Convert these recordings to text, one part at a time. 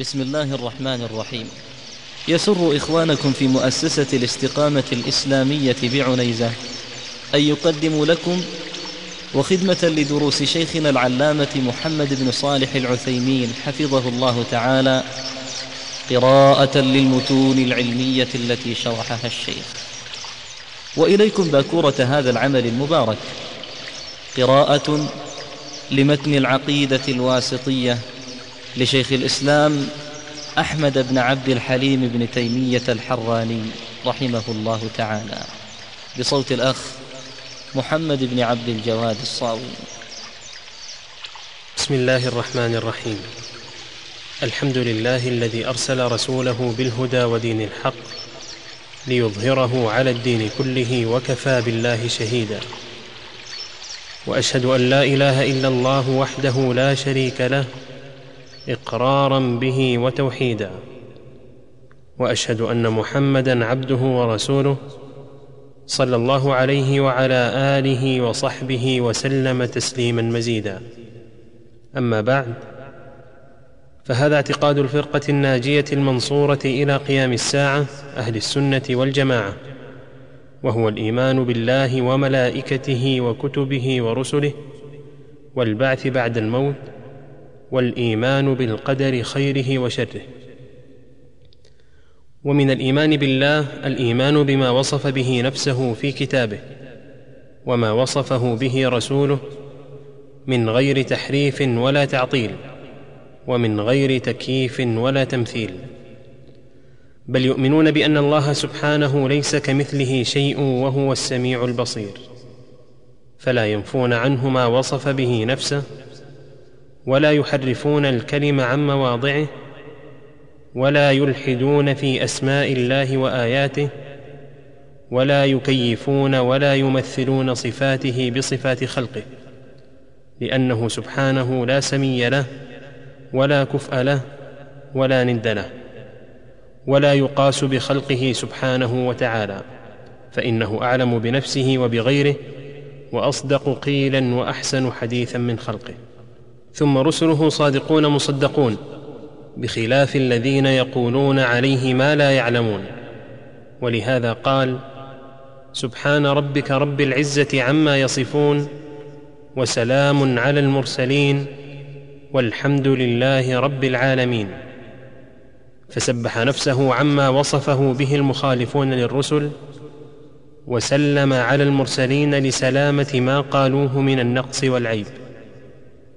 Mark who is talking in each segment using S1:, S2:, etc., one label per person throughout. S1: بسم الله الرحمن الرحيم يسر إخوانكم في مؤسسة الاستقامة الإسلامية بعنيزة أن يقدموا لكم وخدمة لدروس شيخنا العلامة محمد بن صالح العثيمين حفظه الله تعالى قراءة للمتون العلمية التي شرحها الشيخ وإليكم باكورة هذا العمل المبارك قراءة لمتن العقيدة الواسطية لشيخ الإسلام أحمد بن عبد الحليم بن تيمية الحراني رحمه الله تعالى بصوت الأخ محمد بن عبد الجواد الصاوي بسم الله الرحمن الرحيم الحمد لله الذي أرسل رسوله بالهدى ودين الحق ليظهره على الدين كله وكفى بالله شهيدا وأشهد أن لا إله إلا الله وحده لا شريك له اقرارا به وتوحيدا واشهد ان محمدا عبده ورسوله صلى الله عليه وعلى اله وصحبه وسلم تسليما مزيدا اما بعد فهذا اعتقاد الفرقه الناجيه المنصوره الى قيام الساعه اهل السنه والجماعه وهو الايمان بالله وملائكته وكتبه ورسله والبعث بعد الموت والايمان بالقدر خيره وشره ومن الايمان بالله الايمان بما وصف به نفسه في كتابه وما وصفه به رسوله من غير تحريف ولا تعطيل ومن غير تكييف ولا تمثيل بل يؤمنون بان الله سبحانه ليس كمثله شيء وهو السميع البصير فلا ينفون عنه ما وصف به نفسه ولا يحرفون الكلم عن مواضعه ولا يلحدون في اسماء الله واياته ولا يكيفون ولا يمثلون صفاته بصفات خلقه لانه سبحانه لا سمي له ولا كفء له ولا ند له ولا يقاس بخلقه سبحانه وتعالى فانه اعلم بنفسه وبغيره واصدق قيلا واحسن حديثا من خلقه ثم رسله صادقون مصدقون بخلاف الذين يقولون عليه ما لا يعلمون ولهذا قال سبحان ربك رب العزه عما يصفون وسلام على المرسلين والحمد لله رب العالمين فسبح نفسه عما وصفه به المخالفون للرسل وسلم على المرسلين لسلامه ما قالوه من النقص والعيب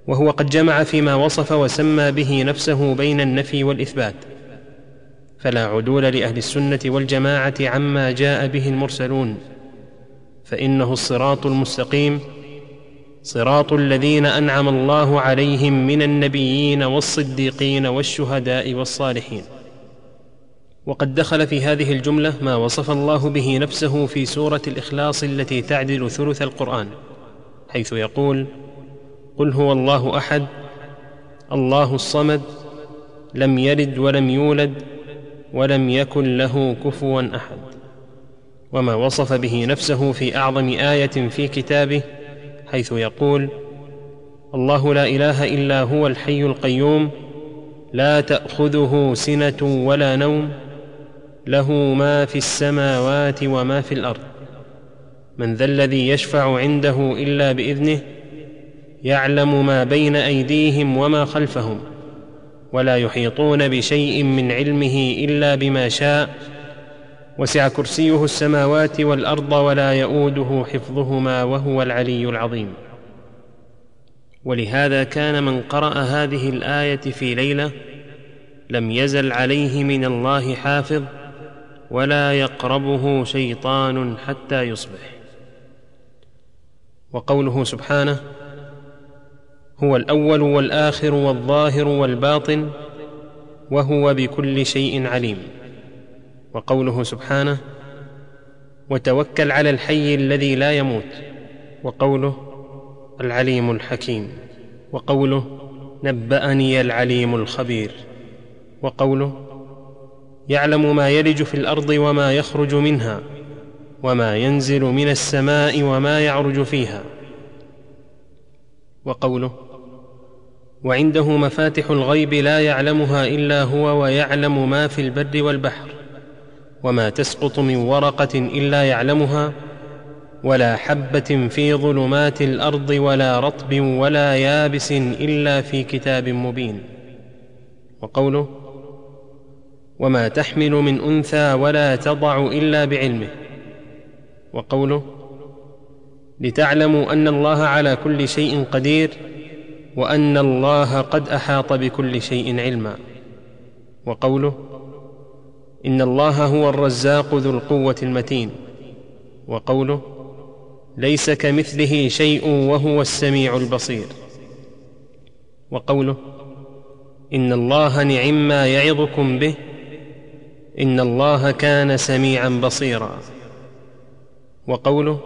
S1: وهو قد جمع فيما وصف وسمى به نفسه بين النفي والاثبات فلا عدول لاهل السنه والجماعه عما جاء به المرسلون فانه الصراط المستقيم صراط الذين انعم الله عليهم من النبيين والصديقين والشهداء والصالحين وقد دخل في هذه الجمله ما وصف الله به نفسه في سوره الاخلاص التي تعدل ثلث القران حيث يقول قل هو الله احد الله الصمد لم يلد ولم يولد ولم يكن له كفوا احد وما وصف به نفسه في اعظم ايه في كتابه حيث يقول الله لا اله الا هو الحي القيوم لا تاخذه سنه ولا نوم له ما في السماوات وما في الارض من ذا الذي يشفع عنده الا باذنه يعلم ما بين ايديهم وما خلفهم ولا يحيطون بشيء من علمه الا بما شاء وسع كرسيه السماوات والارض ولا يئوده حفظهما وهو العلي العظيم ولهذا كان من قرا هذه الايه في ليله لم يزل عليه من الله حافظ ولا يقربه شيطان حتى يصبح وقوله سبحانه هو الاول والاخر والظاهر والباطن وهو بكل شيء عليم وقوله سبحانه وتوكل على الحي الذي لا يموت وقوله العليم الحكيم وقوله نباني العليم الخبير وقوله يعلم ما يلج في الارض وما يخرج منها وما ينزل من السماء وما يعرج فيها وقوله وعنده مفاتح الغيب لا يعلمها الا هو ويعلم ما في البر والبحر وما تسقط من ورقه الا يعلمها ولا حبه في ظلمات الارض ولا رطب ولا يابس الا في كتاب مبين وقوله وما تحمل من انثى ولا تضع الا بعلمه وقوله لتعلموا ان الله على كل شيء قدير وان الله قد احاط بكل شيء علما وقوله ان الله هو الرزاق ذو القوه المتين وقوله ليس كمثله شيء وهو السميع البصير وقوله ان الله نعم ما يعظكم به ان الله كان سميعا بصيرا وقوله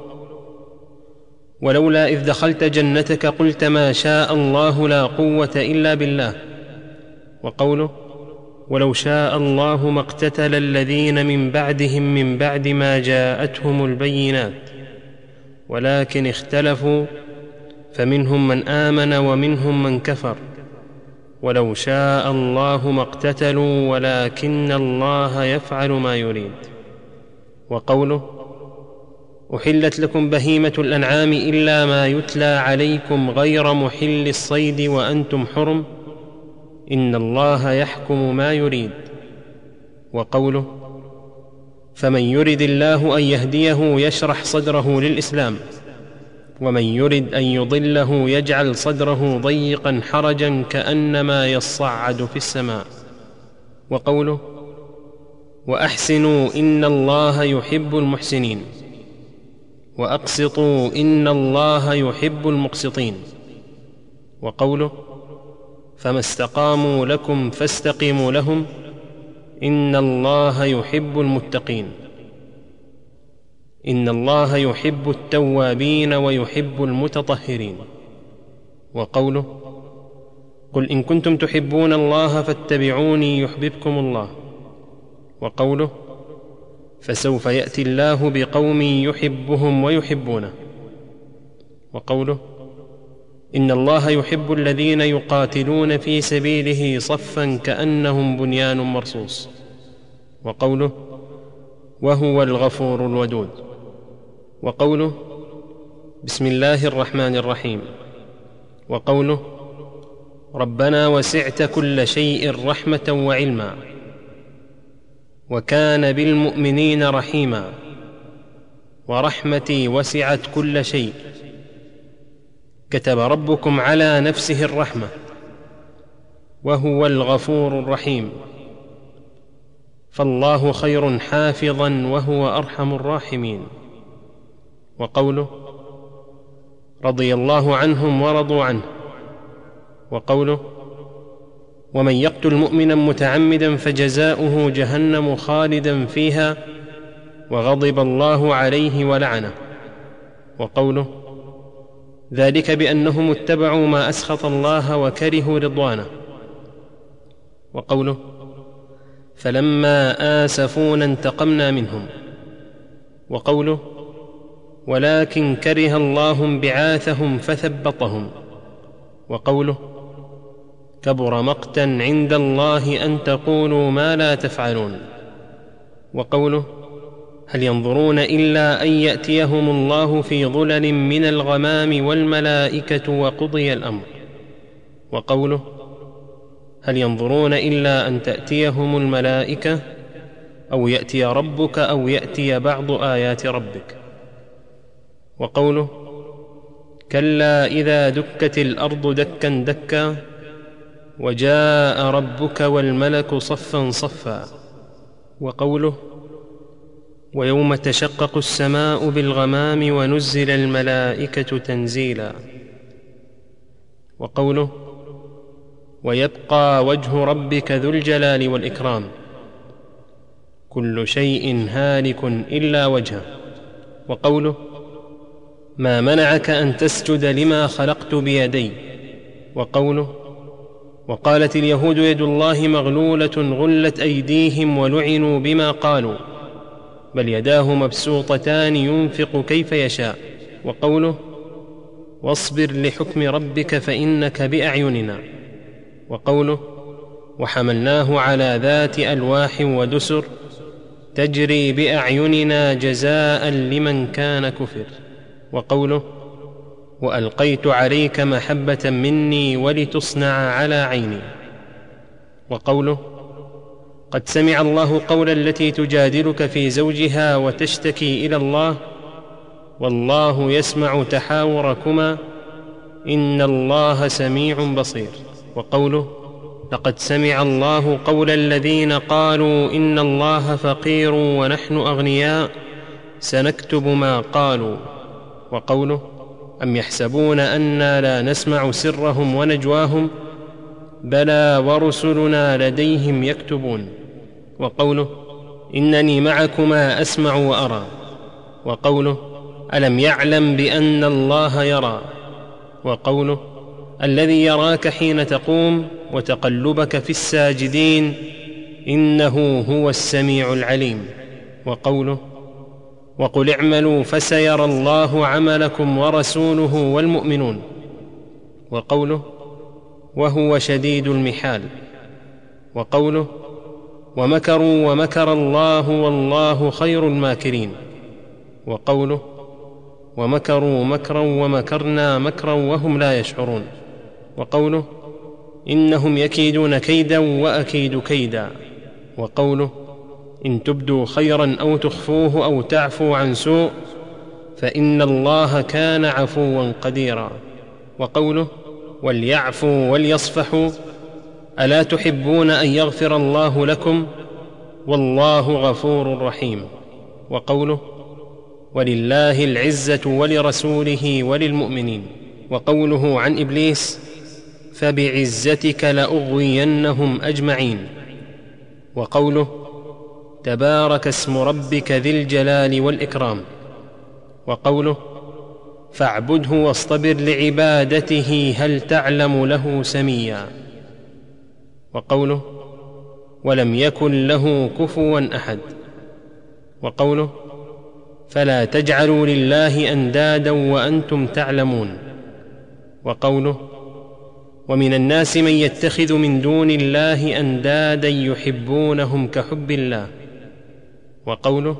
S1: ولولا اذ دخلت جنتك قلت ما شاء الله لا قوه الا بالله وقوله ولو شاء الله ما اقتتل الذين من بعدهم من بعد ما جاءتهم البينات ولكن اختلفوا فمنهم من امن ومنهم من كفر ولو شاء الله ما اقتتلوا ولكن الله يفعل ما يريد وقوله احلت لكم بهيمه الانعام الا ما يتلى عليكم غير محل الصيد وانتم حرم ان الله يحكم ما يريد وقوله فمن يرد الله ان يهديه يشرح صدره للاسلام ومن يرد ان يضله يجعل صدره ضيقا حرجا كانما يصعد في السماء وقوله واحسنوا ان الله يحب المحسنين واقسطوا ان الله يحب المقسطين وقوله فما استقاموا لكم فاستقيموا لهم ان الله يحب المتقين ان الله يحب التوابين ويحب المتطهرين وقوله قل ان كنتم تحبون الله فاتبعوني يحببكم الله وقوله فسوف ياتي الله بقوم يحبهم ويحبونه وقوله ان الله يحب الذين يقاتلون في سبيله صفا كانهم بنيان مرصوص وقوله وهو الغفور الودود وقوله بسم الله الرحمن الرحيم وقوله ربنا وسعت كل شيء رحمه وعلما وكان بالمؤمنين رحيما ورحمتي وسعت كل شيء كتب ربكم على نفسه الرحمه وهو الغفور الرحيم فالله خير حافظا وهو ارحم الراحمين وقوله رضي الله عنهم ورضوا عنه وقوله ومن يقتل مؤمنا متعمدا فجزاؤه جهنم خالدا فيها وغضب الله عليه ولعنه وقوله ذلك بانهم اتبعوا ما اسخط الله وكرهوا رضوانه وقوله فلما اسفونا انتقمنا منهم وقوله ولكن كره الله انبعاثهم فثبطهم وقوله كبر مقتا عند الله ان تقولوا ما لا تفعلون وقوله هل ينظرون الا ان ياتيهم الله في ظلل من الغمام والملائكه وقضي الامر وقوله هل ينظرون الا ان تاتيهم الملائكه او ياتي ربك او ياتي بعض ايات ربك وقوله كلا اذا دكت الارض دكا دكا وجاء ربك والملك صفا صفا وقوله ويوم تشقق السماء بالغمام ونزل الملائكه تنزيلا وقوله ويبقى وجه ربك ذو الجلال والاكرام كل شيء هالك الا وجهه وقوله ما منعك ان تسجد لما خلقت بيدي وقوله وقالت اليهود يد الله مغلوله غلت ايديهم ولعنوا بما قالوا بل يداه مبسوطتان ينفق كيف يشاء وقوله واصبر لحكم ربك فانك باعيننا وقوله وحملناه على ذات الواح ودسر تجري باعيننا جزاء لمن كان كفر وقوله والقيت عليك محبه مني ولتصنع على عيني وقوله قد سمع الله قول التي تجادلك في زوجها وتشتكي الى الله والله يسمع تحاوركما ان الله سميع بصير وقوله لقد سمع الله قول الذين قالوا ان الله فقير ونحن اغنياء سنكتب ما قالوا وقوله أم يحسبون أنا لا نسمع سرهم ونجواهم بلى ورسلنا لديهم يكتبون وقوله إنني معكما أسمع وأرى وقوله ألم يعلم بأن الله يرى وقوله الذي يراك حين تقوم وتقلبك في الساجدين إنه هو السميع العليم وقوله وقل اعملوا فسيرى الله عملكم ورسوله والمؤمنون وقوله وهو شديد المحال وقوله ومكروا ومكر الله والله خير الماكرين وقوله ومكروا مكرا ومكرنا مكرا وهم لا يشعرون وقوله انهم يكيدون كيدا واكيد كيدا وقوله ان تبدوا خيرا او تخفوه او تعفوا عن سوء فان الله كان عفوا قديرا وقوله وليعفوا وليصفحوا الا تحبون ان يغفر الله لكم والله غفور رحيم وقوله ولله العزه ولرسوله وللمؤمنين وقوله عن ابليس فبعزتك لاغوينهم اجمعين وقوله تبارك اسم ربك ذي الجلال والاكرام وقوله فاعبده واصطبر لعبادته هل تعلم له سميا وقوله ولم يكن له كفوا احد وقوله فلا تجعلوا لله اندادا وانتم تعلمون وقوله ومن الناس من يتخذ من دون الله اندادا يحبونهم كحب الله وقوله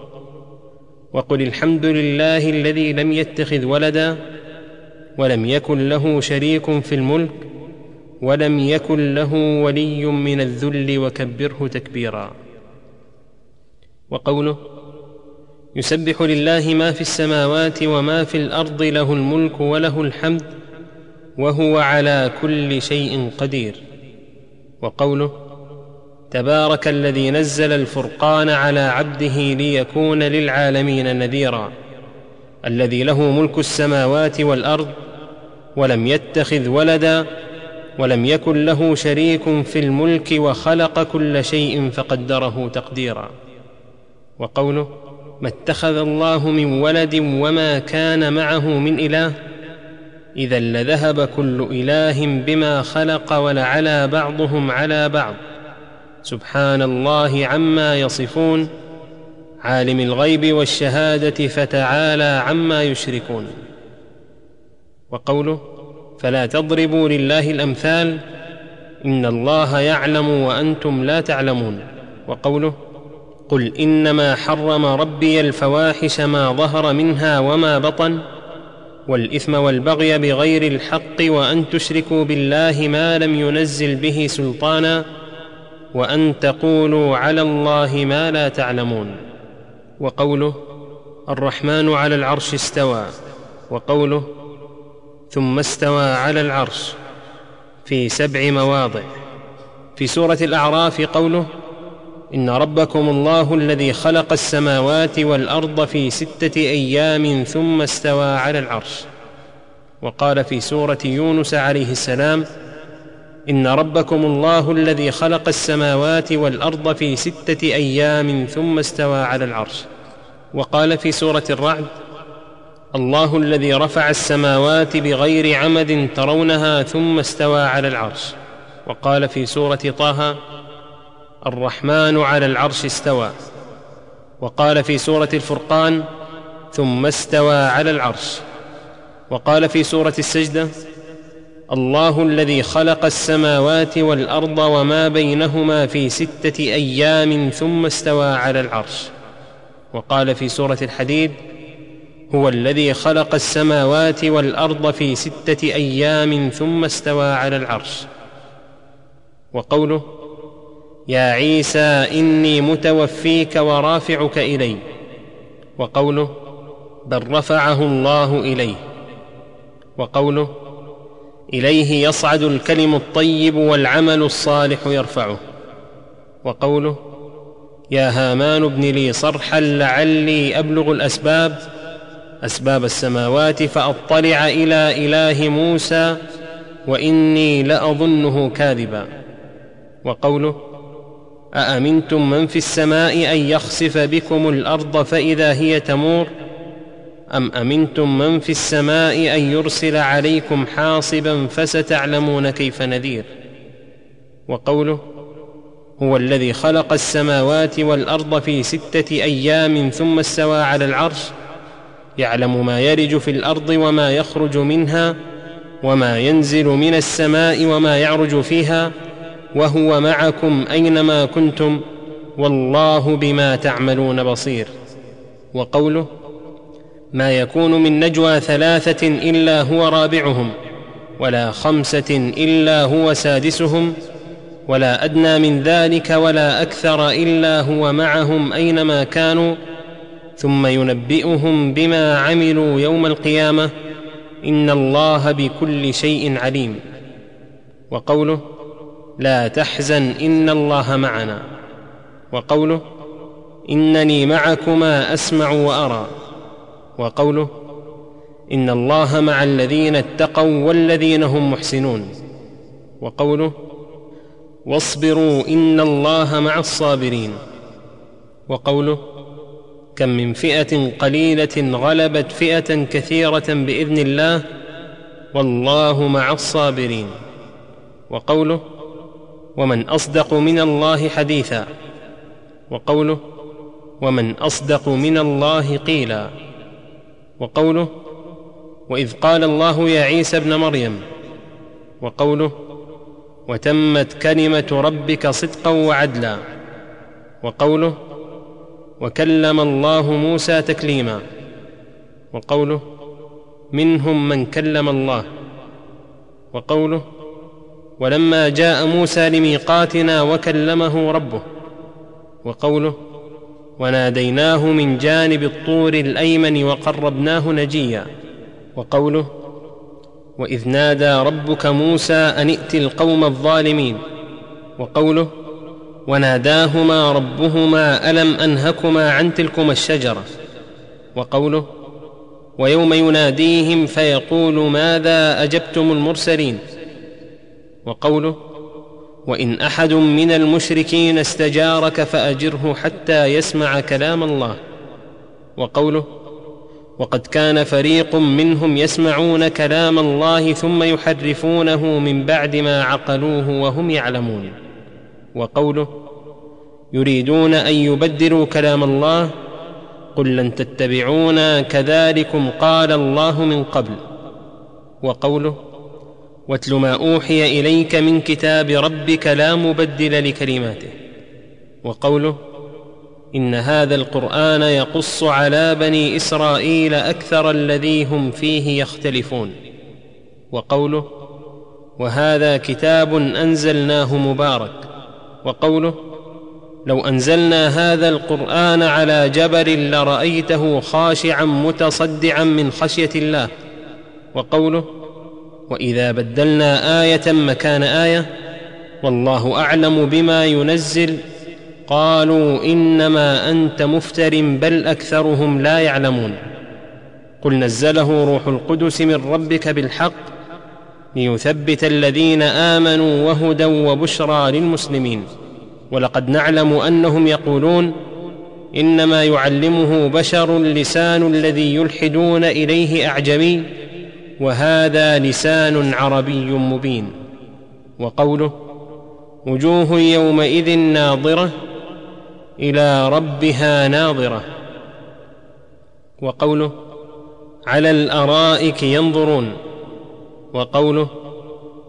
S1: وقل الحمد لله الذي لم يتخذ ولدا ولم يكن له شريك في الملك ولم يكن له ولي من الذل وكبره تكبيرا وقوله يسبح لله ما في السماوات وما في الارض له الملك وله الحمد وهو على كل شيء قدير وقوله تبارك الذي نزل الفرقان على عبده ليكون للعالمين نذيرا الذي له ملك السماوات والارض ولم يتخذ ولدا ولم يكن له شريك في الملك وخلق كل شيء فقدره تقديرا وقوله ما اتخذ الله من ولد وما كان معه من اله اذا لذهب كل اله بما خلق ولعلى بعضهم على بعض سبحان الله عما يصفون عالم الغيب والشهاده فتعالى عما يشركون وقوله فلا تضربوا لله الامثال ان الله يعلم وانتم لا تعلمون وقوله قل انما حرم ربي الفواحش ما ظهر منها وما بطن والاثم والبغي بغير الحق وان تشركوا بالله ما لم ينزل به سلطانا وان تقولوا على الله ما لا تعلمون وقوله الرحمن على العرش استوى وقوله ثم استوى على العرش في سبع مواضع في سوره الاعراف قوله ان ربكم الله الذي خلق السماوات والارض في سته ايام ثم استوى على العرش وقال في سوره يونس عليه السلام ان ربكم الله الذي خلق السماوات والارض في سته ايام ثم استوى على العرش وقال في سوره الرعد الله الذي رفع السماوات بغير عمد ترونها ثم استوى على العرش وقال في سوره طه الرحمن على العرش استوى وقال في سوره الفرقان ثم استوى على العرش وقال في سوره السجده الله الذي خلق السماوات والارض وما بينهما في سته ايام ثم استوى على العرش وقال في سوره الحديد هو الذي خلق السماوات والارض في سته ايام ثم استوى على العرش وقوله يا عيسى اني متوفيك ورافعك الي وقوله بل رفعه الله اليه وقوله اليه يصعد الكلم الطيب والعمل الصالح يرفعه وقوله يا هامان ابن لي صرحا لعلي ابلغ الاسباب اسباب السماوات فاطلع الى اله موسى واني لاظنه كاذبا وقوله اامنتم من في السماء ان يخسف بكم الارض فاذا هي تمور أم أمنتم من في السماء أن يرسل عليكم حاصبا فستعلمون كيف نذير وقوله هو الذي خلق السماوات والأرض في ستة أيام ثم استوى على العرش يعلم ما يرج في الأرض وما يخرج منها وما ينزل من السماء وما يعرج فيها وهو معكم أينما كنتم والله بما تعملون بصير وقوله ما يكون من نجوى ثلاثه الا هو رابعهم ولا خمسه الا هو سادسهم ولا ادنى من ذلك ولا اكثر الا هو معهم اينما كانوا ثم ينبئهم بما عملوا يوم القيامه ان الله بكل شيء عليم وقوله لا تحزن ان الله معنا وقوله انني معكما اسمع وارى وقوله ان الله مع الذين اتقوا والذين هم محسنون وقوله واصبروا ان الله مع الصابرين وقوله كم من فئه قليله غلبت فئه كثيره باذن الله والله مع الصابرين وقوله ومن اصدق من الله حديثا وقوله ومن اصدق من الله قيلا وقوله واذ قال الله يا عيسى ابن مريم وقوله وتمت كلمه ربك صدقا وعدلا وقوله وكلم الله موسى تكليما وقوله منهم من كلم الله وقوله ولما جاء موسى لميقاتنا وكلمه ربه وقوله وناديناه من جانب الطور الايمن وقربناه نجيا وقوله واذ نادى ربك موسى ان ائت القوم الظالمين وقوله وناداهما ربهما الم انهكما عن تلكما الشجره وقوله ويوم يناديهم فيقول ماذا اجبتم المرسلين وقوله وان احد من المشركين استجارك فاجره حتى يسمع كلام الله وقوله وقد كان فريق منهم يسمعون كلام الله ثم يحرفونه من بعد ما عقلوه وهم يعلمون وقوله يريدون ان يبدلوا كلام الله قل لن تتبعونا كذلكم قال الله من قبل وقوله واتل ما اوحي اليك من كتاب ربك لا مبدل لكلماته وقوله ان هذا القران يقص على بني اسرائيل اكثر الذي هم فيه يختلفون وقوله وهذا كتاب انزلناه مبارك وقوله لو انزلنا هذا القران على جبل لرايته خاشعا متصدعا من خشيه الله وقوله واذا بدلنا ايه مكان ايه والله اعلم بما ينزل قالوا انما انت مفتر بل اكثرهم لا يعلمون قل نزله روح القدس من ربك بالحق ليثبت الذين امنوا وهدى وبشرى للمسلمين ولقد نعلم انهم يقولون انما يعلمه بشر لسان الذي يلحدون اليه اعجمي وهذا لسان عربي مبين وقوله وجوه يومئذ ناظره الى ربها ناظره وقوله على الارائك ينظرون وقوله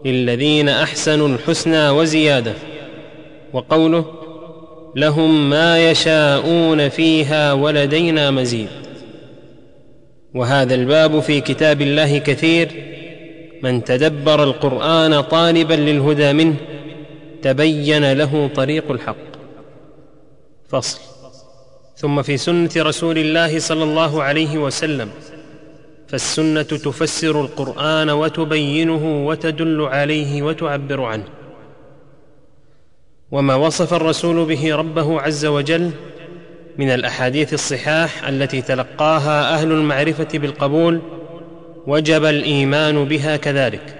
S1: للذين احسنوا الحسنى وزياده وقوله لهم ما يشاءون فيها ولدينا مزيد وهذا الباب في كتاب الله كثير من تدبر القران طالبا للهدى منه تبين له طريق الحق فصل ثم في سنه رسول الله صلى الله عليه وسلم فالسنه تفسر القران وتبينه وتدل عليه وتعبر عنه وما وصف الرسول به ربه عز وجل من الاحاديث الصحاح التي تلقاها اهل المعرفه بالقبول وجب الايمان بها كذلك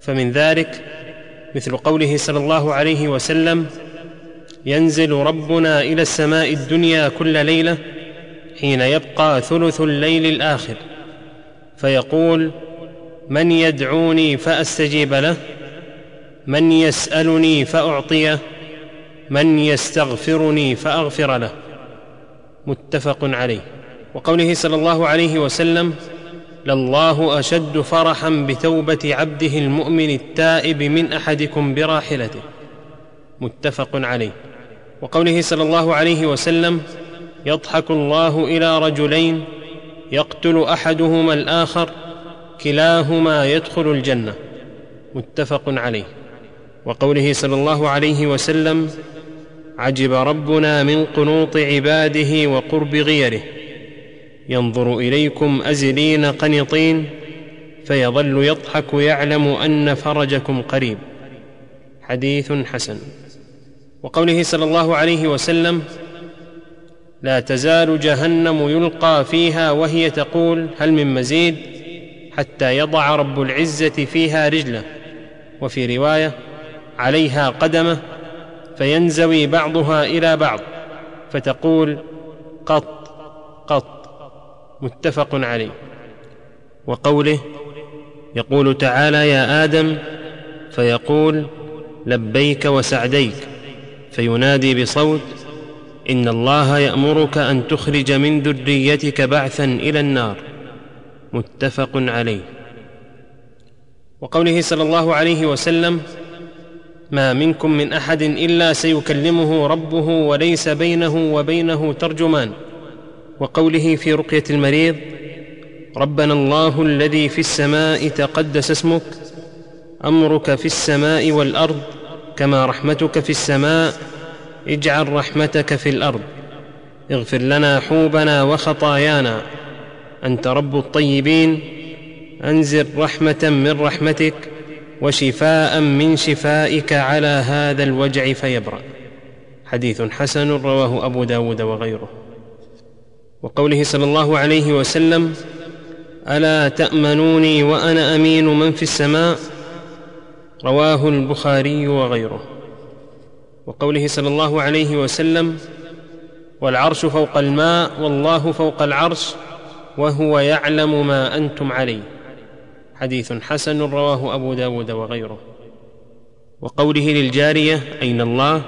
S1: فمن ذلك مثل قوله صلى الله عليه وسلم ينزل ربنا الى السماء الدنيا كل ليله حين يبقى ثلث الليل الاخر فيقول من يدعوني فاستجيب له من يسالني فاعطيه من يستغفرني فاغفر له متفق عليه وقوله صلى الله عليه وسلم لله اشد فرحا بتوبه عبده المؤمن التائب من احدكم براحلته متفق عليه وقوله صلى الله عليه وسلم يضحك الله الى رجلين يقتل احدهما الاخر كلاهما يدخل الجنه متفق عليه وقوله صلى الله عليه وسلم عجب ربنا من قنوط عباده وقرب غيره ينظر اليكم ازلين قنطين فيظل يضحك يعلم ان فرجكم قريب حديث حسن وقوله صلى الله عليه وسلم لا تزال جهنم يلقى فيها وهي تقول هل من مزيد حتى يضع رب العزه فيها رجله وفي روايه عليها قدمه فينزوي بعضها الى بعض فتقول قط قط متفق عليه وقوله يقول تعالى يا ادم فيقول لبيك وسعديك فينادي بصوت ان الله يامرك ان تخرج من ذريتك بعثا الى النار متفق عليه وقوله صلى الله عليه وسلم ما منكم من احد الا سيكلمه ربه وليس بينه وبينه ترجمان وقوله في رقيه المريض ربنا الله الذي في السماء تقدس اسمك امرك في السماء والارض كما رحمتك في السماء اجعل رحمتك في الارض اغفر لنا حوبنا وخطايانا انت رب الطيبين انزل رحمه من رحمتك وشفاء من شفائك على هذا الوجع فيبرأ حديث حسن رواه أبو داود وغيره وقوله صلى الله عليه وسلم ألا تأمنوني وأنا أمين من في السماء رواه البخاري وغيره وقوله صلى الله عليه وسلم والعرش فوق الماء والله فوق العرش وهو يعلم ما أنتم عليه حديث حسن رواه أبو داود وغيره وقوله للجارية أين الله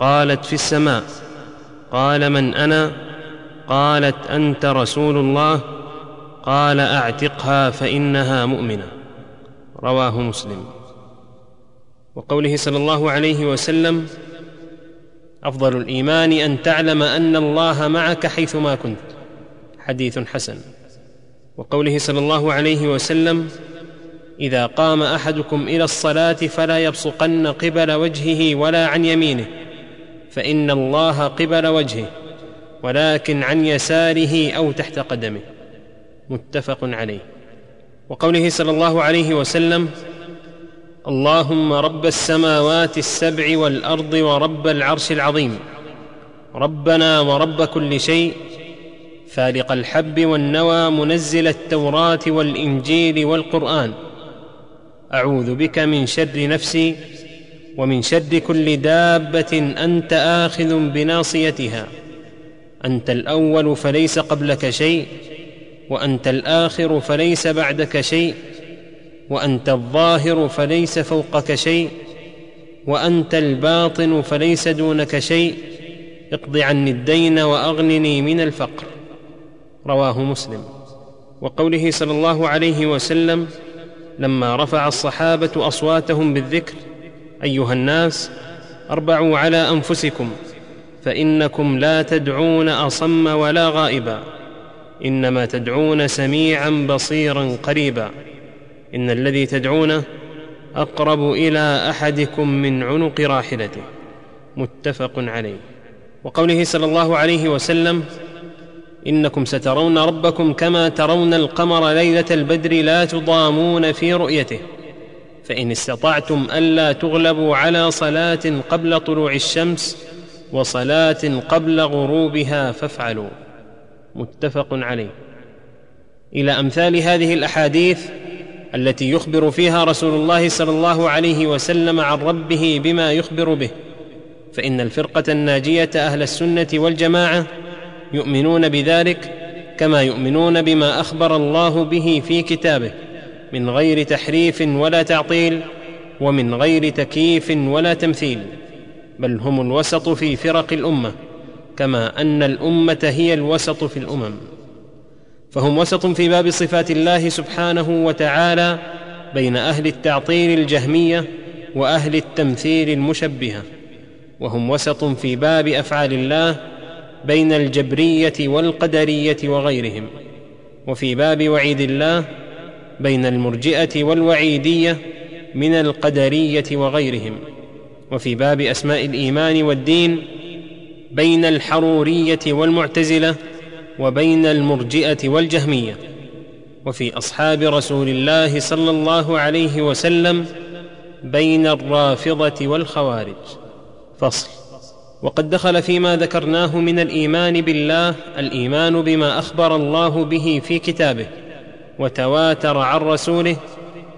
S1: قالت في السماء قال من أنا قالت أنت رسول الله قال أعتقها فإنها مؤمنة رواه مسلم وقوله صلى الله عليه وسلم افضل الايمان ان تعلم ان الله معك حيثما كنت حديث حسن وقوله صلى الله عليه وسلم اذا قام احدكم الى الصلاه فلا يبصقن قبل وجهه ولا عن يمينه فان الله قبل وجهه ولكن عن يساره او تحت قدمه متفق عليه وقوله صلى الله عليه وسلم اللهم رب السماوات السبع والارض ورب العرش العظيم ربنا ورب كل شيء فالق الحب والنوى منزل التوراه والانجيل والقران اعوذ بك من شر نفسي ومن شر كل دابه انت اخذ بناصيتها انت الاول فليس قبلك شيء وانت الاخر فليس بعدك شيء وانت الظاهر فليس فوقك شيء وانت الباطن فليس دونك شيء اقض عني الدين واغنني من الفقر رواه مسلم وقوله صلى الله عليه وسلم لما رفع الصحابه اصواتهم بالذكر ايها الناس اربعوا على انفسكم فانكم لا تدعون اصم ولا غائبا انما تدعون سميعا بصيرا قريبا ان الذي تدعونه اقرب الى احدكم من عنق راحلته متفق عليه وقوله صلى الله عليه وسلم انكم سترون ربكم كما ترون القمر ليله البدر لا تضامون في رؤيته فان استطعتم الا تغلبوا على صلاه قبل طلوع الشمس وصلاه قبل غروبها فافعلوا متفق عليه الى امثال هذه الاحاديث التي يخبر فيها رسول الله صلى الله عليه وسلم عن ربه بما يخبر به فان الفرقه الناجيه اهل السنه والجماعه يؤمنون بذلك كما يؤمنون بما اخبر الله به في كتابه من غير تحريف ولا تعطيل ومن غير تكييف ولا تمثيل بل هم الوسط في فرق الامه كما ان الامه هي الوسط في الامم فهم وسط في باب صفات الله سبحانه وتعالى بين اهل التعطيل الجهميه واهل التمثيل المشبهه وهم وسط في باب افعال الله بين الجبريه والقدريه وغيرهم وفي باب وعيد الله بين المرجئه والوعيديه من القدريه وغيرهم وفي باب اسماء الايمان والدين بين الحروريه والمعتزله وبين المرجئه والجهميه وفي اصحاب رسول الله صلى الله عليه وسلم بين الرافضه والخوارج فصل وقد دخل فيما ذكرناه من الايمان بالله الايمان بما اخبر الله به في كتابه وتواتر عن رسوله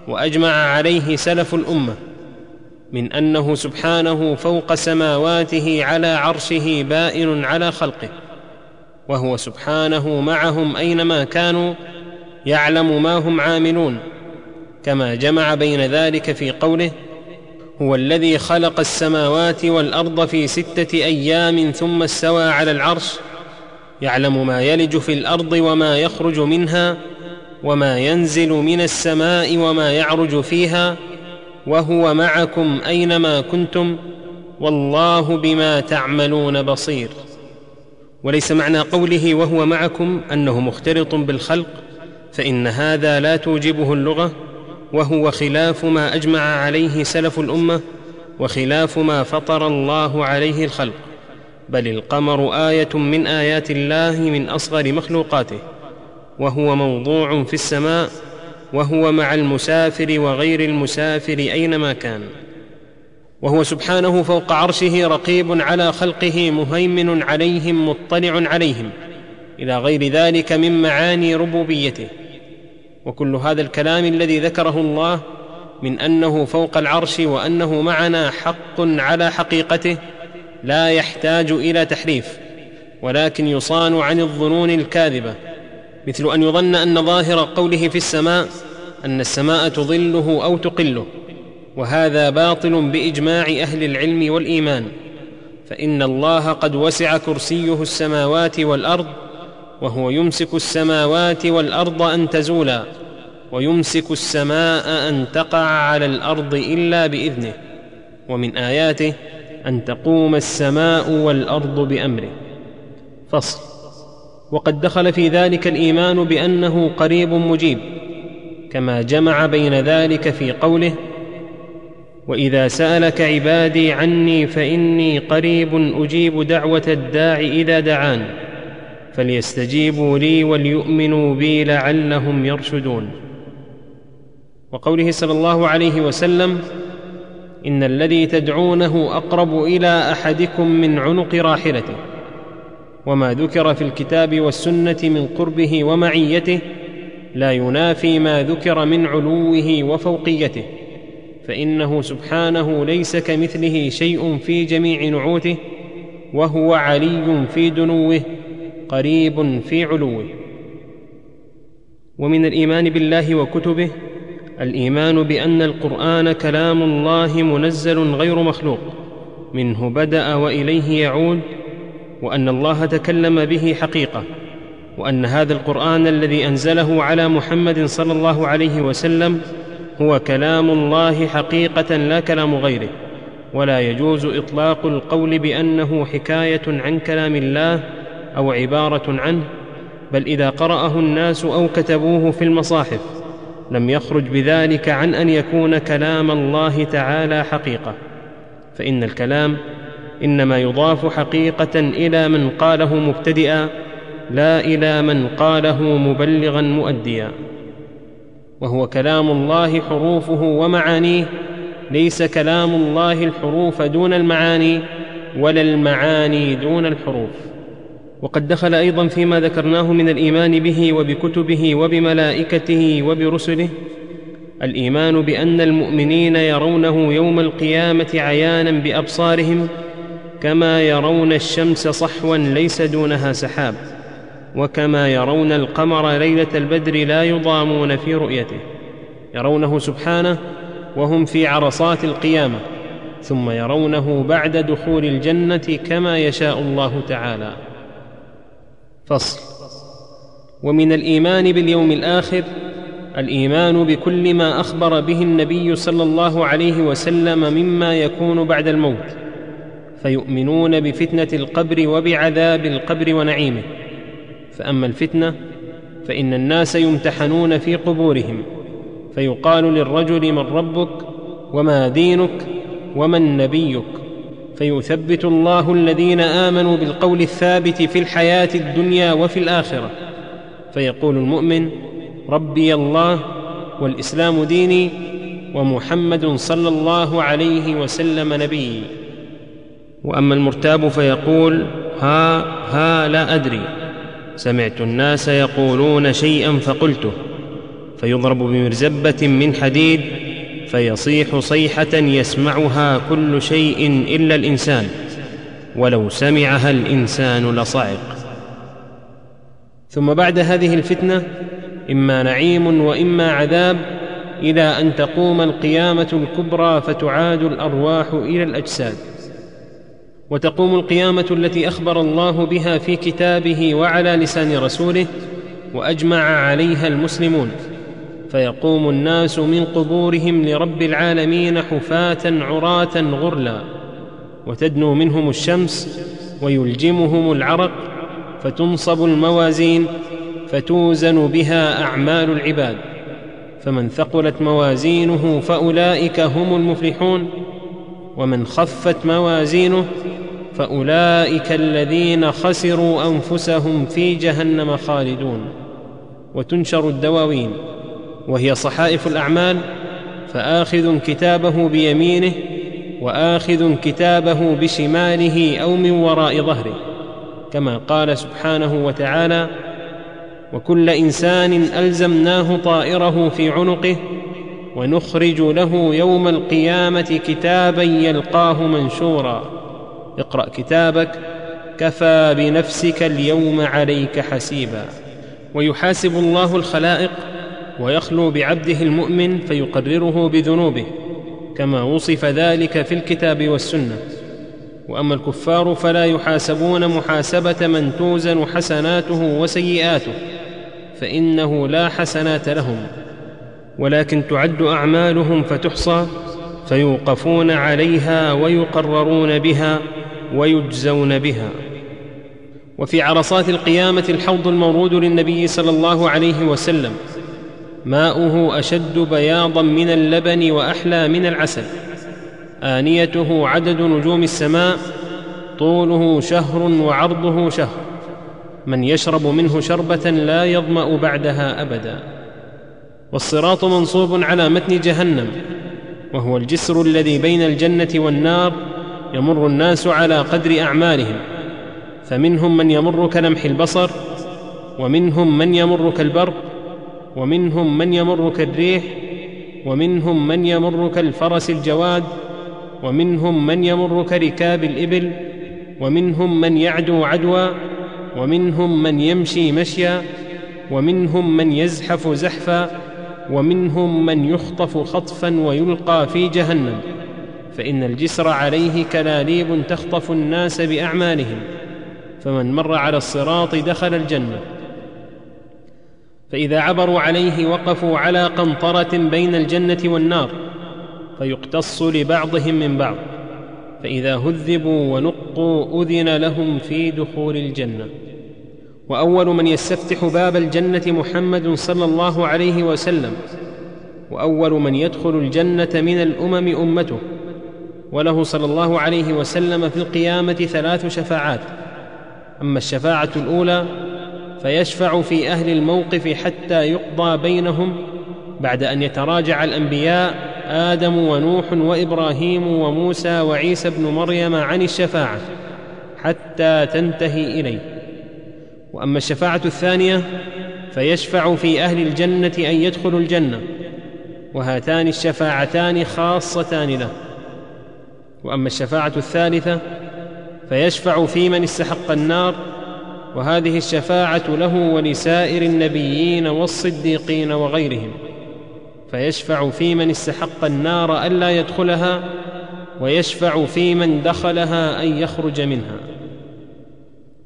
S1: واجمع عليه سلف الامه من انه سبحانه فوق سماواته على عرشه بائن على خلقه وهو سبحانه معهم اينما كانوا يعلم ما هم عاملون كما جمع بين ذلك في قوله هو الذي خلق السماوات والارض في سته ايام ثم استوى على العرش يعلم ما يلج في الارض وما يخرج منها وما ينزل من السماء وما يعرج فيها وهو معكم اينما كنتم والله بما تعملون بصير وليس معنى قوله وهو معكم انه مختلط بالخلق فان هذا لا توجبه اللغه وهو خلاف ما اجمع عليه سلف الامه وخلاف ما فطر الله عليه الخلق بل القمر ايه من ايات الله من اصغر مخلوقاته وهو موضوع في السماء وهو مع المسافر وغير المسافر اينما كان وهو سبحانه فوق عرشه رقيب على خلقه مهيمن عليهم مطلع عليهم الى غير ذلك من معاني ربوبيته وكل هذا الكلام الذي ذكره الله من انه فوق العرش وانه معنا حق على حقيقته لا يحتاج الى تحريف ولكن يصان عن الظنون الكاذبه مثل ان يظن ان ظاهر قوله في السماء ان السماء تظله او تقله وهذا باطل باجماع اهل العلم والايمان فان الله قد وسع كرسيه السماوات والارض وهو يمسك السماوات والارض ان تزولا ويمسك السماء ان تقع على الارض الا باذنه ومن اياته ان تقوم السماء والارض بامره فصل وقد دخل في ذلك الايمان بانه قريب مجيب كما جمع بين ذلك في قوله واذا سالك عبادي عني فاني قريب اجيب دعوه الداع اذا دعان فليستجيبوا لي وليؤمنوا بي لعلهم يرشدون وقوله صلى الله عليه وسلم ان الذي تدعونه اقرب الى احدكم من عنق راحلته وما ذكر في الكتاب والسنه من قربه ومعيته لا ينافي ما ذكر من علوه وفوقيته فانه سبحانه ليس كمثله شيء في جميع نعوته وهو علي في دنوه قريب في علوه ومن الايمان بالله وكتبه الايمان بان القران كلام الله منزل غير مخلوق منه بدا واليه يعود وان الله تكلم به حقيقه وان هذا القران الذي انزله على محمد صلى الله عليه وسلم هو كلام الله حقيقه لا كلام غيره ولا يجوز اطلاق القول بانه حكايه عن كلام الله او عباره عنه بل اذا قراه الناس او كتبوه في المصاحف لم يخرج بذلك عن ان يكون كلام الله تعالى حقيقه فان الكلام انما يضاف حقيقه الى من قاله مبتدئا لا الى من قاله مبلغا مؤديا وهو كلام الله حروفه ومعانيه ليس كلام الله الحروف دون المعاني ولا المعاني دون الحروف وقد دخل ايضا فيما ذكرناه من الايمان به وبكتبه وبملائكته وبرسله الايمان بان المؤمنين يرونه يوم القيامه عيانا بابصارهم كما يرون الشمس صحوا ليس دونها سحاب وكما يرون القمر ليله البدر لا يضامون في رؤيته يرونه سبحانه وهم في عرصات القيامه ثم يرونه بعد دخول الجنه كما يشاء الله تعالى فصل ومن الايمان باليوم الاخر الايمان بكل ما اخبر به النبي صلى الله عليه وسلم مما يكون بعد الموت فيؤمنون بفتنه القبر وبعذاب القبر ونعيمه فاما الفتنه فان الناس يمتحنون في قبورهم فيقال للرجل من ربك وما دينك ومن نبيك فيثبت الله الذين امنوا بالقول الثابت في الحياه الدنيا وفي الاخره فيقول المؤمن ربي الله والاسلام ديني ومحمد صلى الله عليه وسلم نبيي واما المرتاب فيقول ها ها لا ادري سمعت الناس يقولون شيئا فقلته فيضرب بمرزبه من حديد فيصيح صيحه يسمعها كل شيء الا الانسان ولو سمعها الانسان لصعق ثم بعد هذه الفتنه اما نعيم واما عذاب الى ان تقوم القيامه الكبرى فتعاد الارواح الى الاجساد وتقوم القيامه التي اخبر الله بها في كتابه وعلى لسان رسوله واجمع عليها المسلمون فيقوم الناس من قبورهم لرب العالمين حفاه عراه غرلا وتدنو منهم الشمس ويلجمهم العرق فتنصب الموازين فتوزن بها اعمال العباد فمن ثقلت موازينه فاولئك هم المفلحون ومن خفت موازينه فاولئك الذين خسروا انفسهم في جهنم خالدون وتنشر الدواوين وهي صحائف الاعمال فاخذ كتابه بيمينه واخذ كتابه بشماله او من وراء ظهره كما قال سبحانه وتعالى وكل انسان الزمناه طائره في عنقه ونخرج له يوم القيامه كتابا يلقاه منشورا اقرا كتابك كفى بنفسك اليوم عليك حسيبا ويحاسب الله الخلائق ويخلو بعبده المؤمن فيقرره بذنوبه كما وصف ذلك في الكتاب والسنه واما الكفار فلا يحاسبون محاسبه من توزن حسناته وسيئاته فانه لا حسنات لهم ولكن تعد اعمالهم فتحصى فيوقفون عليها ويقررون بها ويجزون بها وفي عرصات القيامه الحوض المورود للنبي صلى الله عليه وسلم ماؤه اشد بياضا من اللبن واحلى من العسل انيته عدد نجوم السماء طوله شهر وعرضه شهر من يشرب منه شربه لا يظما بعدها ابدا والصراط منصوب على متن جهنم وهو الجسر الذي بين الجنه والنار يمر الناس على قدر اعمالهم فمنهم من يمر كلمح البصر ومنهم من يمر كالبرق ومنهم من يمر كالريح ومنهم من يمر كالفرس الجواد ومنهم من يمر كركاب الإبل ومنهم من يعدو عدوى ومنهم من يمشي مشيا ومنهم من يزحف زحفا ومنهم من يخطف خطفا ويلقى في جهنم فإن الجسر عليه كلاليب تخطف الناس بأعمالهم فمن مر على الصراط دخل الجنة فاذا عبروا عليه وقفوا على قنطره بين الجنه والنار فيقتص لبعضهم من بعض فاذا هذبوا ونقوا اذن لهم في دخول الجنه واول من يستفتح باب الجنه محمد صلى الله عليه وسلم واول من يدخل الجنه من الامم امته وله صلى الله عليه وسلم في القيامه ثلاث شفاعات اما الشفاعه الاولى فيشفع في اهل الموقف حتى يقضى بينهم بعد ان يتراجع الانبياء ادم ونوح وابراهيم وموسى وعيسى ابن مريم عن الشفاعه حتى تنتهي اليه واما الشفاعه الثانيه فيشفع في اهل الجنه ان يدخلوا الجنه وهاتان الشفاعتان خاصتان له واما الشفاعه الثالثه فيشفع في من استحق النار وهذه الشفاعه له ولسائر النبيين والصديقين وغيرهم فيشفع في من استحق النار الا يدخلها ويشفع في من دخلها ان يخرج منها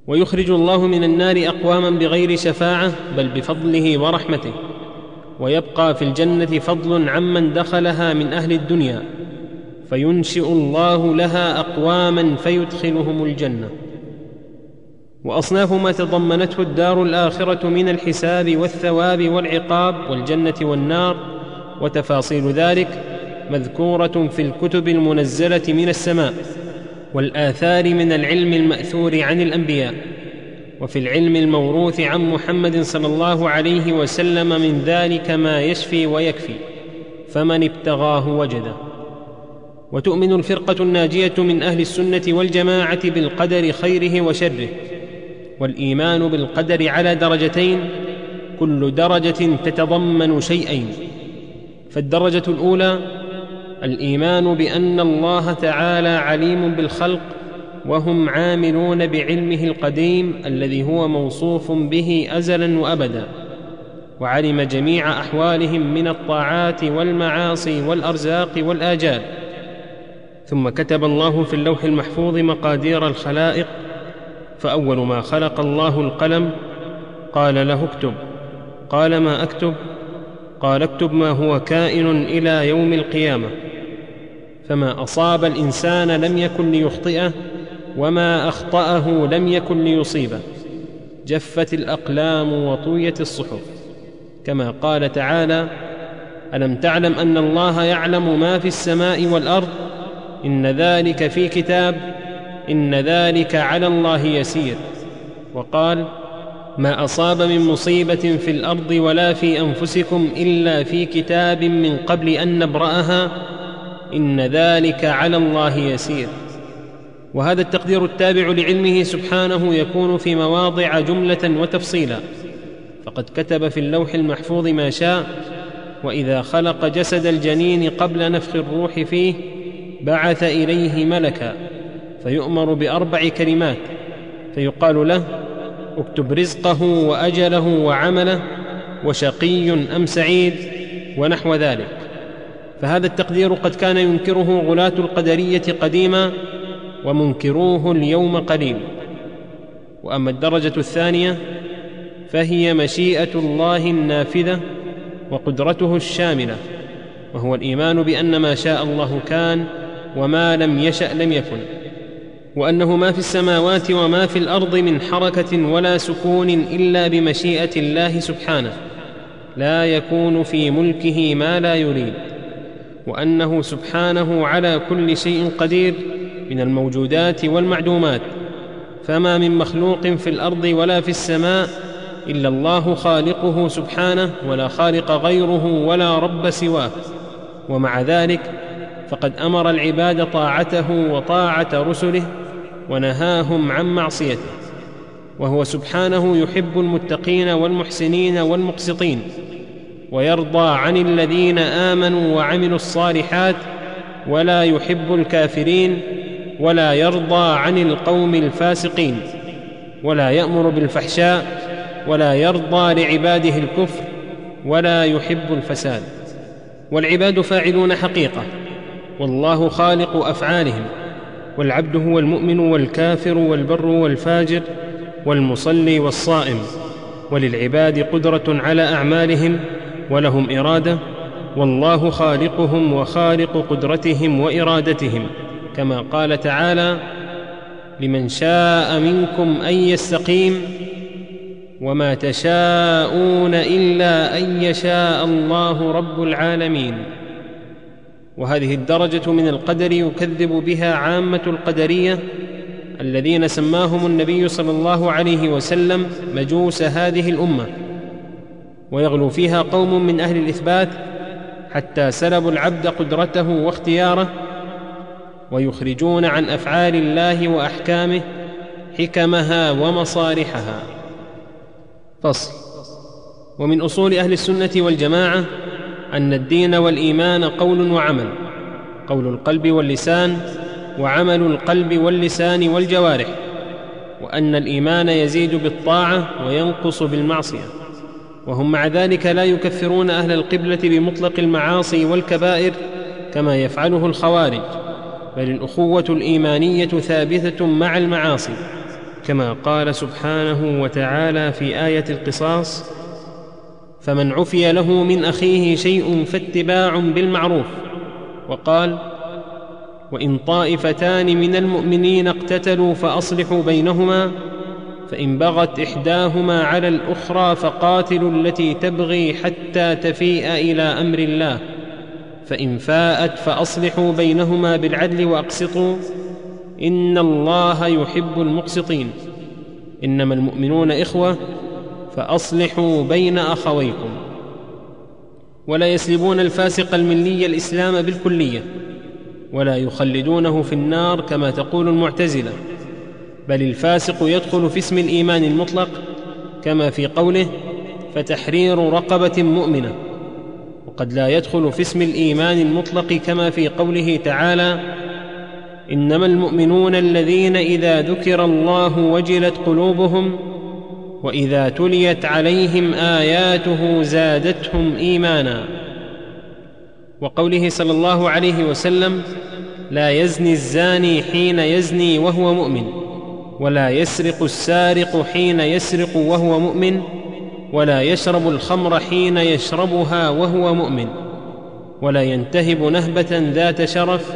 S1: ويخرج الله من النار اقواما بغير شفاعه بل بفضله ورحمته ويبقى في الجنه فضل عمن دخلها من اهل الدنيا فينشئ الله لها اقواما فيدخلهم الجنه واصناف ما تضمنته الدار الاخره من الحساب والثواب والعقاب والجنه والنار وتفاصيل ذلك مذكوره في الكتب المنزله من السماء والاثار من العلم الماثور عن الانبياء وفي العلم الموروث عن محمد صلى الله عليه وسلم من ذلك ما يشفي ويكفي فمن ابتغاه وجده وتؤمن الفرقه الناجيه من اهل السنه والجماعه بالقدر خيره وشره والايمان بالقدر على درجتين كل درجه تتضمن شيئين فالدرجه الاولى الايمان بان الله تعالى عليم بالخلق وهم عاملون بعلمه القديم الذي هو موصوف به ازلا وابدا وعلم جميع احوالهم من الطاعات والمعاصي والارزاق والاجال ثم كتب الله في اللوح المحفوظ مقادير الخلائق فاول ما خلق الله القلم قال له اكتب قال ما اكتب قال اكتب ما هو كائن الى يوم القيامه فما اصاب الانسان لم يكن ليخطئه وما اخطاه لم يكن ليصيبه جفت الاقلام وطويت الصحف كما قال تعالى الم تعلم ان الله يعلم ما في السماء والارض ان ذلك في كتاب ان ذلك على الله يسير وقال ما اصاب من مصيبه في الارض ولا في انفسكم الا في كتاب من قبل ان نبراها ان ذلك على الله يسير وهذا التقدير التابع لعلمه سبحانه يكون في مواضع جمله وتفصيلا فقد كتب في اللوح المحفوظ ما شاء واذا خلق جسد الجنين قبل نفخ الروح فيه بعث اليه ملكا فيؤمر باربع كلمات فيقال له اكتب رزقه واجله وعمله وشقي ام سعيد ونحو ذلك فهذا التقدير قد كان ينكره غلاه القدريه قديما ومنكروه اليوم قليل واما الدرجه الثانيه فهي مشيئه الله النافذه وقدرته الشامله وهو الايمان بان ما شاء الله كان وما لم يشا لم يكن وانه ما في السماوات وما في الارض من حركه ولا سكون الا بمشيئه الله سبحانه لا يكون في ملكه ما لا يريد وانه سبحانه على كل شيء قدير من الموجودات والمعدومات فما من مخلوق في الارض ولا في السماء الا الله خالقه سبحانه ولا خالق غيره ولا رب سواه ومع ذلك فقد امر العباد طاعته وطاعه رسله ونهاهم عن معصيته وهو سبحانه يحب المتقين والمحسنين والمقسطين ويرضى عن الذين امنوا وعملوا الصالحات ولا يحب الكافرين ولا يرضى عن القوم الفاسقين ولا يامر بالفحشاء ولا يرضى لعباده الكفر ولا يحب الفساد والعباد فاعلون حقيقه والله خالق افعالهم والعبد هو المؤمن والكافر والبر والفاجر والمصلي والصائم وللعباد قدره على اعمالهم ولهم اراده والله خالقهم وخالق قدرتهم وارادتهم كما قال تعالى لمن شاء منكم ان يستقيم وما تشاءون الا ان يشاء الله رب العالمين وهذه الدرجه من القدر يكذب بها عامه القدريه الذين سماهم النبي صلى الله عليه وسلم مجوس هذه الامه ويغلو فيها قوم من اهل الاثبات حتى سلبوا العبد قدرته واختياره ويخرجون عن افعال الله واحكامه حكمها ومصالحها فصل ومن اصول اهل السنه والجماعه ان الدين والايمان قول وعمل قول القلب واللسان وعمل القلب واللسان والجوارح وان الايمان يزيد بالطاعه وينقص بالمعصيه وهم مع ذلك لا يكفرون اهل القبله بمطلق المعاصي والكبائر كما يفعله الخوارج بل الاخوه الايمانيه ثابته مع المعاصي كما قال سبحانه وتعالى في ايه القصاص فمن عفي له من اخيه شيء فاتباع بالمعروف وقال وان طائفتان من المؤمنين اقتتلوا فاصلحوا بينهما فان بغت احداهما على الاخرى فقاتلوا التي تبغي حتى تفيء الى امر الله فان فاءت فاصلحوا بينهما بالعدل واقسطوا ان الله يحب المقسطين انما المؤمنون اخوه فاصلحوا بين اخويكم ولا يسلبون الفاسق الملي الاسلام بالكليه ولا يخلدونه في النار كما تقول المعتزله بل الفاسق يدخل في اسم الايمان المطلق كما في قوله فتحرير رقبه مؤمنه وقد لا يدخل في اسم الايمان المطلق كما في قوله تعالى انما المؤمنون الذين اذا ذكر الله وجلت قلوبهم واذا تليت عليهم اياته زادتهم ايمانا وقوله صلى الله عليه وسلم لا يزني الزاني حين يزني وهو مؤمن ولا يسرق السارق حين يسرق وهو مؤمن ولا يشرب الخمر حين يشربها وهو مؤمن ولا ينتهب نهبه ذات شرف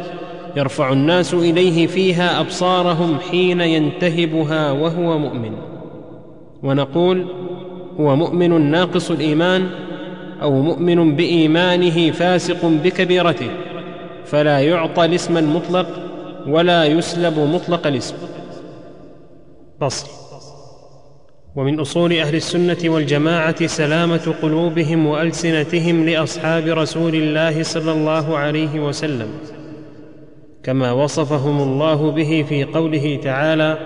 S1: يرفع الناس اليه فيها ابصارهم حين ينتهبها وهو مؤمن ونقول هو مؤمن ناقص الايمان او مؤمن بايمانه فاسق بكبيرته فلا يعطى الاسم المطلق ولا يسلب مطلق الاسم فصل ومن اصول اهل السنه والجماعه سلامه قلوبهم والسنتهم لاصحاب رسول الله صلى الله عليه وسلم كما وصفهم الله به في قوله تعالى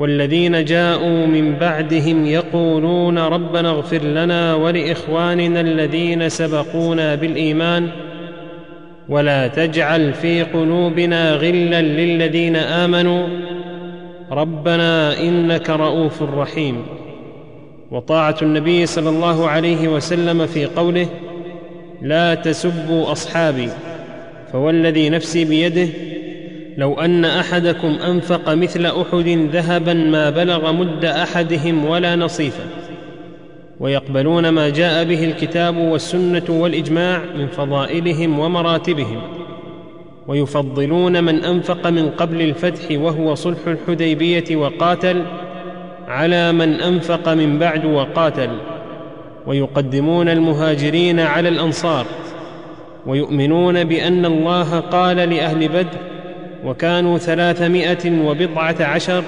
S1: والذين جاءوا من بعدهم يقولون ربنا اغفر لنا ولاخواننا الذين سبقونا بالايمان ولا تجعل في قلوبنا غلا للذين امنوا ربنا انك رؤوف رحيم وطاعه النبي صلى الله عليه وسلم في قوله لا تسبوا اصحابي فوالذي نفسي بيده لو ان احدكم انفق مثل احد ذهبا ما بلغ مد احدهم ولا نصيفه ويقبلون ما جاء به الكتاب والسنه والاجماع من فضائلهم ومراتبهم ويفضلون من انفق من قبل الفتح وهو صلح الحديبيه وقاتل على من انفق من بعد وقاتل ويقدمون المهاجرين على الانصار ويؤمنون بان الله قال لاهل بدر وكانوا ثلاثمائة وبضعة عشر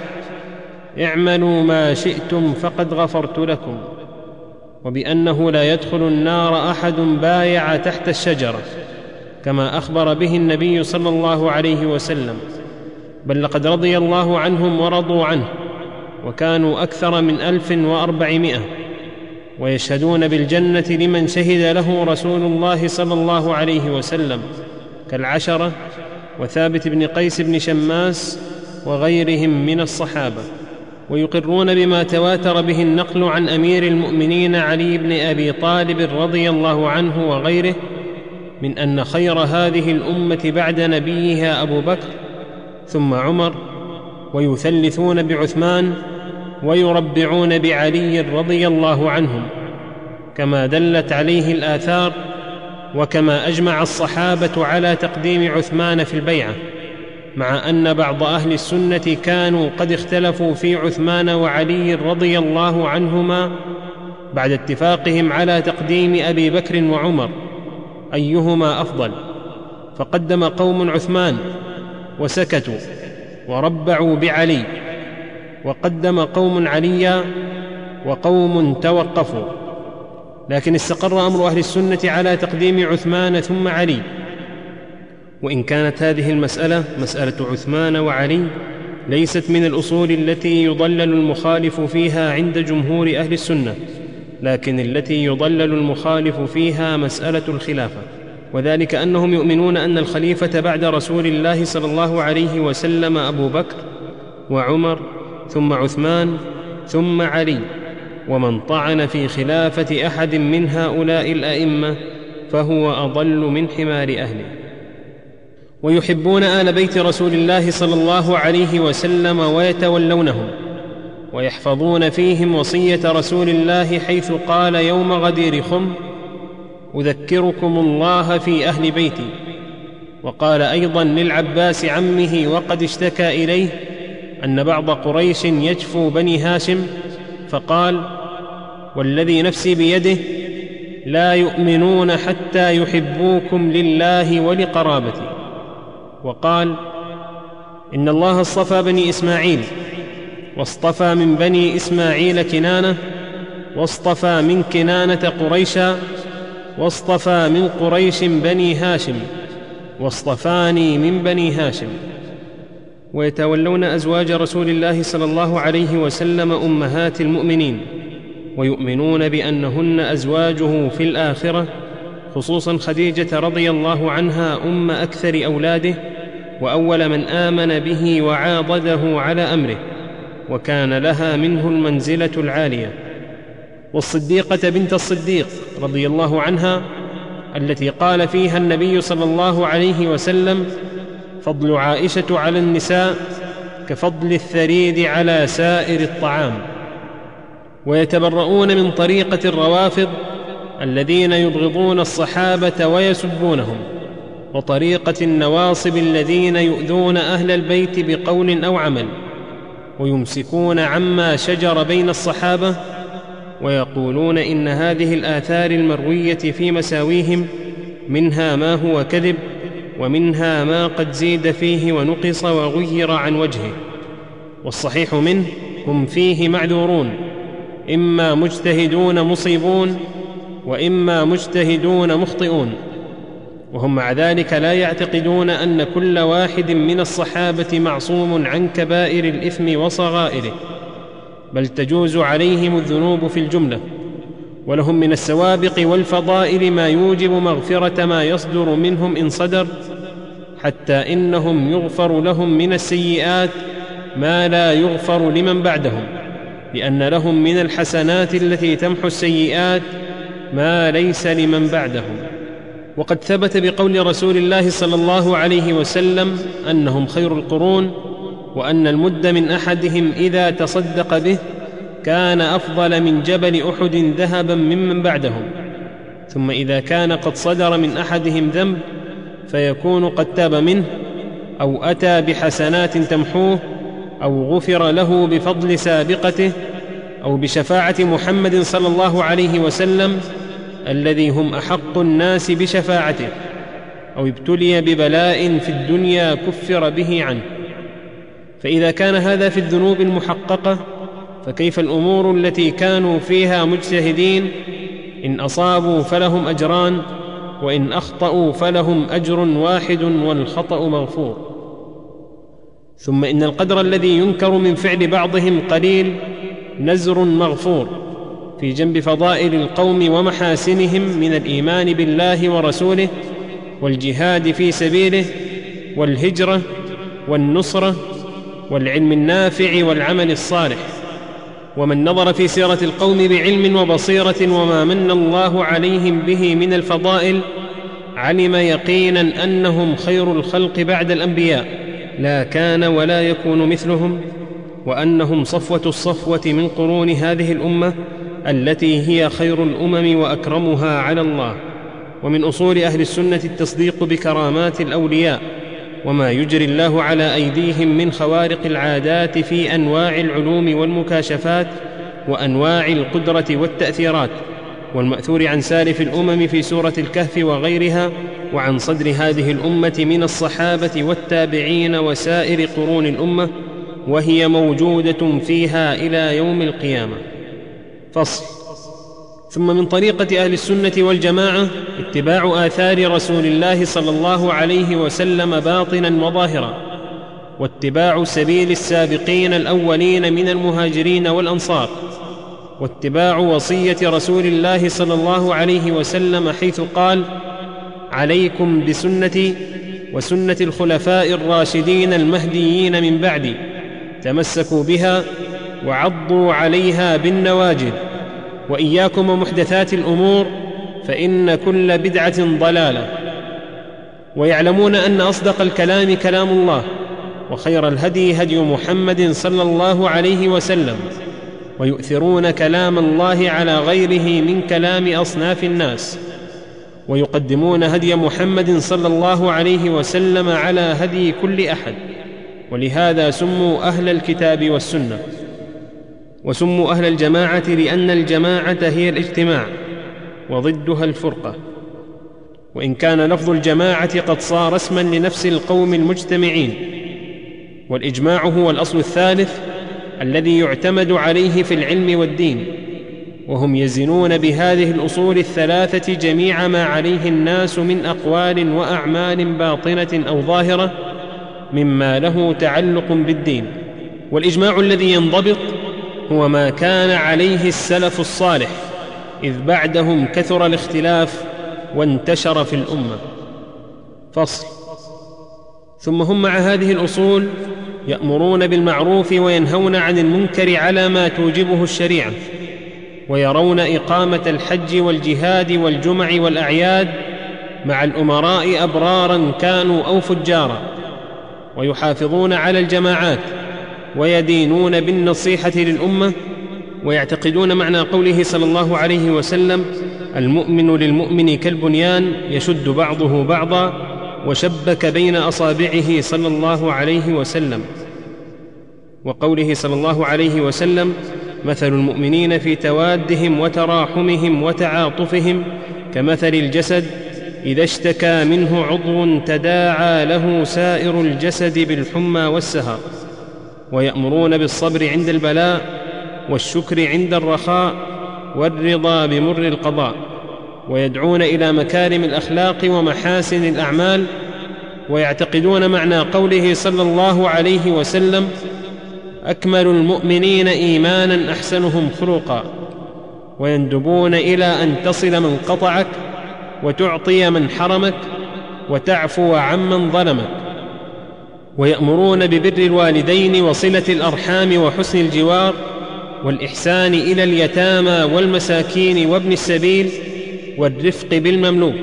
S1: اعملوا ما شئتم فقد غفرت لكم وبأنه لا يدخل النار أحد بايع تحت الشجرة كما أخبر به النبي صلى الله عليه وسلم بل لقد رضي الله عنهم ورضوا عنه وكانوا أكثر من ألف وأربعمائة ويشهدون بالجنة لمن شهد له رسول الله صلى الله عليه وسلم كالعشرة وثابت بن قيس بن شماس وغيرهم من الصحابه ويقرون بما تواتر به النقل عن امير المؤمنين علي بن ابي طالب رضي الله عنه وغيره من ان خير هذه الامه بعد نبيها ابو بكر ثم عمر ويثلثون بعثمان ويربعون بعلي رضي الله عنهم كما دلت عليه الاثار وكما اجمع الصحابه على تقديم عثمان في البيعه مع ان بعض اهل السنه كانوا قد اختلفوا في عثمان وعلي رضي الله عنهما بعد اتفاقهم على تقديم ابي بكر وعمر ايهما افضل فقدم قوم عثمان وسكتوا وربعوا بعلي وقدم قوم عليا وقوم توقفوا لكن استقر امر اهل السنه على تقديم عثمان ثم علي وان كانت هذه المساله مساله عثمان وعلي ليست من الاصول التي يضلل المخالف فيها عند جمهور اهل السنه لكن التي يضلل المخالف فيها مساله الخلافه وذلك انهم يؤمنون ان الخليفه بعد رسول الله صلى الله عليه وسلم ابو بكر وعمر ثم عثمان ثم علي ومن طعن في خلافه احد من هؤلاء الائمه فهو اضل من حمار اهله ويحبون ال بيت رسول الله صلى الله عليه وسلم ويتولونهم ويحفظون فيهم وصيه رسول الله حيث قال يوم غدير خم اذكركم الله في اهل بيتي وقال ايضا للعباس عمه وقد اشتكى اليه ان بعض قريش يجفو بني هاشم فقال والذي نفسي بيده لا يؤمنون حتى يحبوكم لله ولقرابته وقال ان الله اصطفى بني اسماعيل واصطفى من بني اسماعيل كنانه واصطفى من كنانه قريشا واصطفى من قريش بني هاشم واصطفاني من بني هاشم ويتولون ازواج رسول الله صلى الله عليه وسلم امهات المؤمنين ويؤمنون بانهن ازواجه في الاخره خصوصا خديجه رضي الله عنها ام اكثر اولاده واول من امن به وعاضده على امره وكان لها منه المنزله العاليه والصديقه بنت الصديق رضي الله عنها التي قال فيها النبي صلى الله عليه وسلم فضل عائشه على النساء كفضل الثريد على سائر الطعام ويتبرؤون من طريقه الروافض الذين يبغضون الصحابه ويسبونهم وطريقه النواصب الذين يؤذون اهل البيت بقول او عمل ويمسكون عما شجر بين الصحابه ويقولون ان هذه الاثار المرويه في مساويهم منها ما هو كذب ومنها ما قد زيد فيه ونقص وغير عن وجهه والصحيح منه هم فيه معذورون اما مجتهدون مصيبون واما مجتهدون مخطئون وهم مع ذلك لا يعتقدون ان كل واحد من الصحابه معصوم عن كبائر الاثم وصغائره بل تجوز عليهم الذنوب في الجمله ولهم من السوابق والفضائل ما يوجب مغفره ما يصدر منهم ان صدر حتى انهم يغفر لهم من السيئات ما لا يغفر لمن بعدهم لان لهم من الحسنات التي تمحو السيئات ما ليس لمن بعدهم وقد ثبت بقول رسول الله صلى الله عليه وسلم انهم خير القرون وان المد من احدهم اذا تصدق به كان أفضل من جبل أحد ذهبا ممن بعدهم ثم إذا كان قد صدر من أحدهم ذنب فيكون قد تاب منه أو أتى بحسنات تمحوه أو غفر له بفضل سابقته أو بشفاعة محمد صلى الله عليه وسلم الذي هم أحق الناس بشفاعته أو ابتلي ببلاء في الدنيا كفر به عنه فإذا كان هذا في الذنوب المحققة فكيف الامور التي كانوا فيها مجتهدين ان اصابوا فلهم اجران وان اخطاوا فلهم اجر واحد والخطا مغفور ثم ان القدر الذي ينكر من فعل بعضهم قليل نزر مغفور في جنب فضائل القوم ومحاسنهم من الايمان بالله ورسوله والجهاد في سبيله والهجره والنصره والعلم النافع والعمل الصالح ومن نظر في سيره القوم بعلم وبصيره وما من الله عليهم به من الفضائل علم يقينا انهم خير الخلق بعد الانبياء لا كان ولا يكون مثلهم وانهم صفوه الصفوه من قرون هذه الامه التي هي خير الامم واكرمها على الله ومن اصول اهل السنه التصديق بكرامات الاولياء وما يجري الله على ايديهم من خوارق العادات في انواع العلوم والمكاشفات وانواع القدره والتاثيرات والماثور عن سالف الامم في سوره الكهف وغيرها وعن صدر هذه الامه من الصحابه والتابعين وسائر قرون الامه وهي موجوده فيها الى يوم القيامه فصل ثم من طريقه اهل السنه والجماعه اتباع اثار رسول الله صلى الله عليه وسلم باطنا وظاهرا واتباع سبيل السابقين الاولين من المهاجرين والانصار واتباع وصيه رسول الله صلى الله عليه وسلم حيث قال عليكم بسنتي وسنه الخلفاء الراشدين المهديين من بعدي تمسكوا بها وعضوا عليها بالنواجذ واياكم ومحدثات الامور فان كل بدعه ضلاله ويعلمون ان اصدق الكلام كلام الله وخير الهدي هدي محمد صلى الله عليه وسلم ويؤثرون كلام الله على غيره من كلام اصناف الناس ويقدمون هدي محمد صلى الله عليه وسلم على هدي كل احد ولهذا سموا اهل الكتاب والسنه وسموا اهل الجماعه لان الجماعه هي الاجتماع وضدها الفرقه وان كان لفظ الجماعه قد صار اسما لنفس القوم المجتمعين والاجماع هو الاصل الثالث الذي يعتمد عليه في العلم والدين وهم يزنون بهذه الاصول الثلاثه جميع ما عليه الناس من اقوال واعمال باطنه او ظاهره مما له تعلق بالدين والاجماع الذي ينضبط هو ما كان عليه السلف الصالح اذ بعدهم كثر الاختلاف وانتشر في الامه فصل ثم هم مع هذه الاصول يامرون بالمعروف وينهون عن المنكر على ما توجبه الشريعه ويرون اقامه الحج والجهاد والجمع والاعياد مع الامراء ابرارا كانوا او فجارا ويحافظون على الجماعات ويدينون بالنصيحه للامه ويعتقدون معنى قوله صلى الله عليه وسلم المؤمن للمؤمن كالبنيان يشد بعضه بعضا وشبك بين اصابعه صلى الله عليه وسلم وقوله صلى الله عليه وسلم مثل المؤمنين في توادهم وتراحمهم وتعاطفهم كمثل الجسد اذا اشتكى منه عضو تداعى له سائر الجسد بالحمى والسهر ويامرون بالصبر عند البلاء والشكر عند الرخاء والرضا بمر القضاء ويدعون الى مكارم الاخلاق ومحاسن الاعمال ويعتقدون معنى قوله صلى الله عليه وسلم اكمل المؤمنين ايمانا احسنهم خلقا ويندبون الى ان تصل من قطعك وتعطي من حرمك وتعفو عمن ظلمك ويأمرون ببر الوالدين وصلة الأرحام وحسن الجوار والإحسان إلى اليتامى والمساكين وابن السبيل والرفق بالمملوك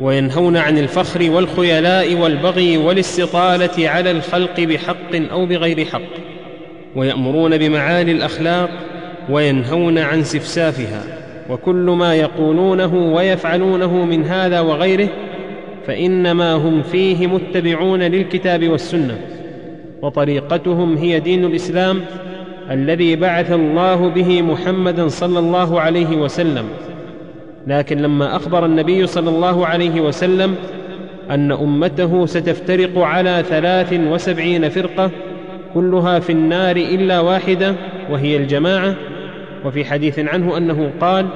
S1: وينهون عن الفخر والخيلاء والبغي والاستطالة على الخلق بحق أو بغير حق ويأمرون بمعالي الأخلاق وينهون عن سفسافها وكل ما يقولونه ويفعلونه من هذا وغيره فانما هم فيه متبعون للكتاب والسنه وطريقتهم هي دين الاسلام الذي بعث الله به محمدا صلى الله عليه وسلم لكن لما اخبر النبي صلى الله عليه وسلم ان امته ستفترق على ثلاث وسبعين فرقه كلها في النار الا واحده وهي الجماعه وفي حديث عنه انه قال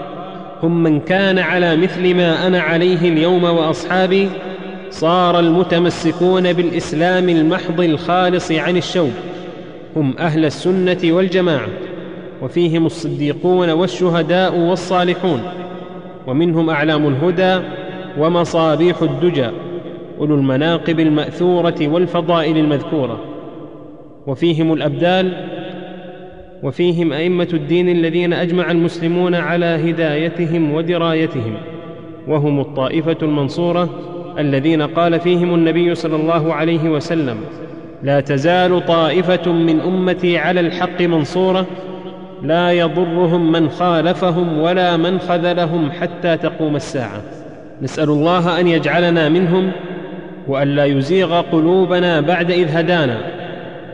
S1: هم من كان على مثل ما انا عليه اليوم واصحابي صار المتمسكون بالاسلام المحض الخالص عن الشوب هم اهل السنه والجماعه وفيهم الصديقون والشهداء والصالحون ومنهم اعلام الهدى ومصابيح الدجى اولو المناقب الماثوره والفضائل المذكوره وفيهم الابدال وفيهم ائمه الدين الذين اجمع المسلمون على هدايتهم ودرايتهم وهم الطائفه المنصوره الذين قال فيهم النبي صلى الله عليه وسلم لا تزال طائفه من امتي على الحق منصوره لا يضرهم من خالفهم ولا من خذلهم حتى تقوم الساعه نسال الله ان يجعلنا منهم وان لا يزيغ قلوبنا بعد اذ هدانا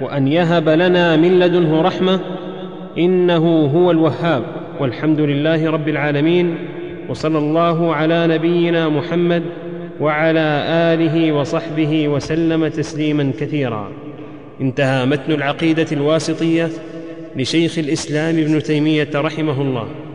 S1: وان يهب لنا من لدنه رحمه انه هو الوهاب والحمد لله رب العالمين وصلى الله على نبينا محمد وعلى اله وصحبه وسلم تسليما كثيرا انتهى متن العقيده الواسطيه لشيخ الاسلام ابن تيميه رحمه الله